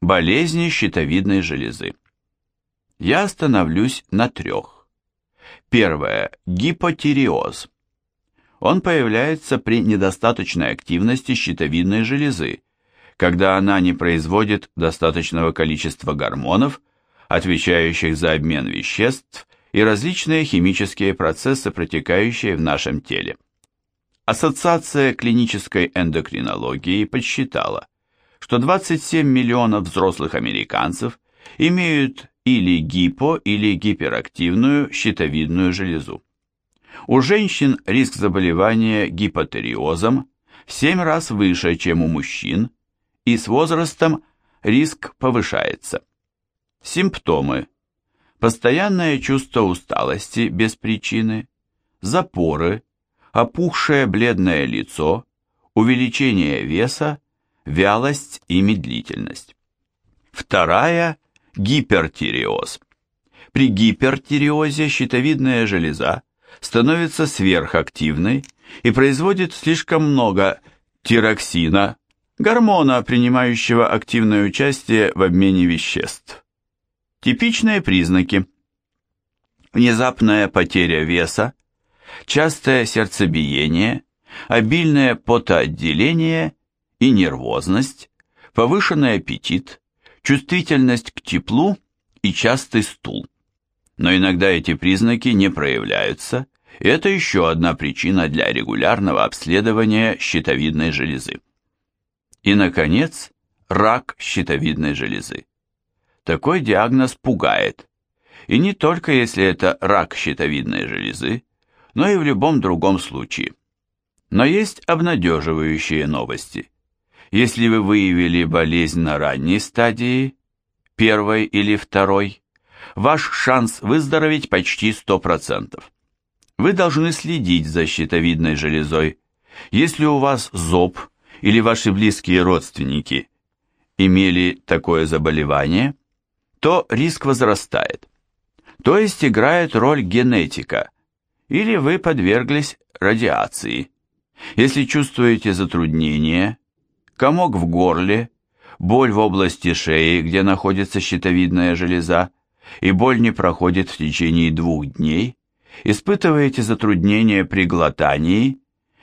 Болезни щитовидной железы. Я остановлюсь на трех. Первое. Гипотиреоз. Он появляется при недостаточной активности щитовидной железы, когда она не производит достаточного количества гормонов, отвечающих за обмен веществ и различные химические процессы, протекающие в нашем теле. Ассоциация клинической эндокринологии подсчитала, что 27 миллионов взрослых американцев имеют или гипо- или гиперактивную щитовидную железу. У женщин риск заболевания гипотериозом в 7 раз выше, чем у мужчин, и с возрастом риск повышается. Симптомы. Постоянное чувство усталости без причины, запоры, опухшее бледное лицо, увеличение веса, вялость и медлительность. Вторая – гипертиреоз. При гипертиреозе щитовидная железа становится сверхактивной и производит слишком много тироксина, гормона, принимающего активное участие в обмене веществ. Типичные признаки. Внезапная потеря веса, частое сердцебиение, обильное потоотделение и нервозность, повышенный аппетит, чувствительность к теплу и частый стул. Но иногда эти признаки не проявляются, и это еще одна причина для регулярного обследования щитовидной железы. И, наконец, рак щитовидной железы. Такой диагноз пугает, и не только если это рак щитовидной железы, но и в любом другом случае. Но есть обнадеживающие новости. Если вы выявили болезнь на ранней стадии, первой или второй, ваш шанс выздороветь почти 100%. Вы должны следить за щитовидной железой. Если у вас зоб или ваши близкие родственники имели такое заболевание, то риск возрастает. То есть играет роль генетика, или вы подверглись радиации. Если чувствуете затруднение, комок в горле, боль в области шеи, где находится щитовидная железа, и боль не проходит в течение двух дней, испытываете затруднения при глотании,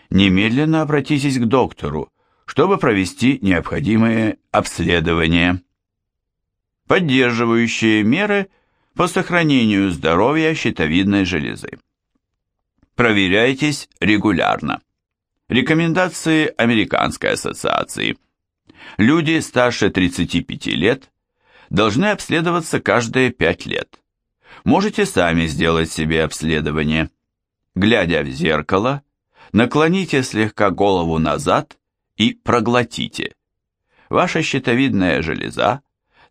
немедленно обратитесь к доктору, чтобы провести необходимые обследования. Поддерживающие меры по сохранению здоровья щитовидной железы. Проверяйтесь регулярно. Рекомендации Американской ассоциации. Люди старше 35 лет должны обследоваться каждые 5 лет. Можете сами сделать себе обследование. Глядя в зеркало, наклоните слегка голову назад и проглотите. Ваша щитовидная железа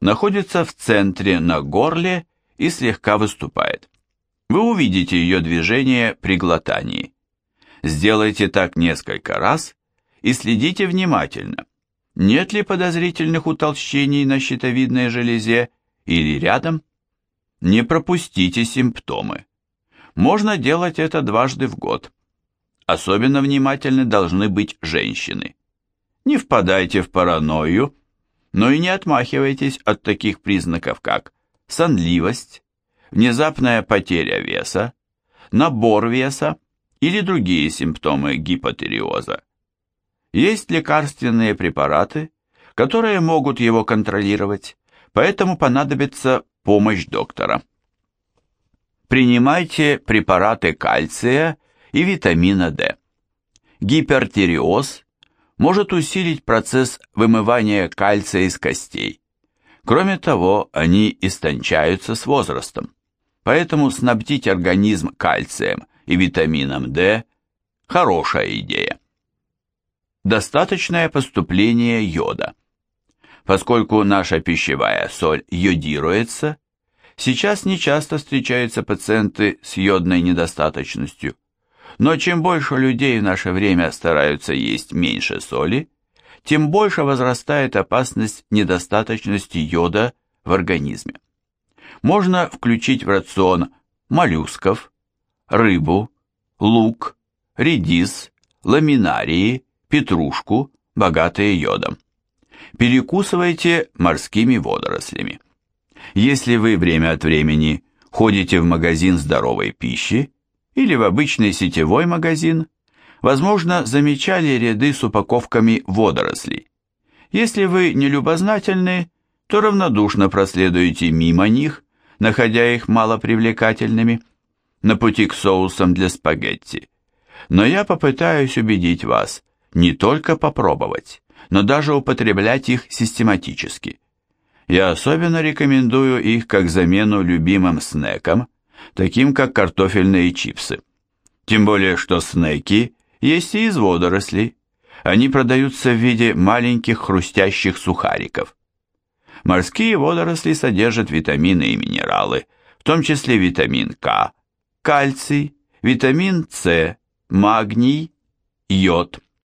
находится в центре на горле и слегка выступает. Вы увидите ее движение при глотании. Сделайте так несколько раз и следите внимательно. Нет ли подозрительных утолщений на щитовидной железе или рядом? Не пропустите симптомы. Можно делать это дважды в год. Особенно внимательны должны быть женщины. Не впадайте в паранойю, но и не отмахивайтесь от таких признаков, как сонливость, внезапная потеря веса, набор веса, или другие симптомы гипотериоза. Есть лекарственные препараты, которые могут его контролировать, поэтому понадобится помощь доктора. Принимайте препараты кальция и витамина D. Гипертиреоз может усилить процесс вымывания кальция из костей. Кроме того, они истончаются с возрастом. Поэтому снабдить организм кальцием – и витамином D – хорошая идея. Достаточное поступление йода. Поскольку наша пищевая соль йодируется, сейчас нечасто встречаются пациенты с йодной недостаточностью. Но чем больше людей в наше время стараются есть меньше соли, тем больше возрастает опасность недостаточности йода в организме. Можно включить в рацион моллюсков, рыбу, лук, редис, ламинарии, петрушку, богатые йодом. перекусывайте морскими водорослями. Если вы время от времени ходите в магазин здоровой пищи или в обычный сетевой магазин, возможно, замечали ряды с упаковками водорослей. Если вы не любознательны, то равнодушно проследуете мимо них, находя их малопривлекательными, на пути к соусам для спагетти. Но я попытаюсь убедить вас не только попробовать, но даже употреблять их систематически. Я особенно рекомендую их как замену любимым снекам, таким как картофельные чипсы. Тем более, что снеки есть и из водорослей. Они продаются в виде маленьких хрустящих сухариков. Морские водоросли содержат витамины и минералы, в том числе витамин К, кальций, витамин С, магний, йод.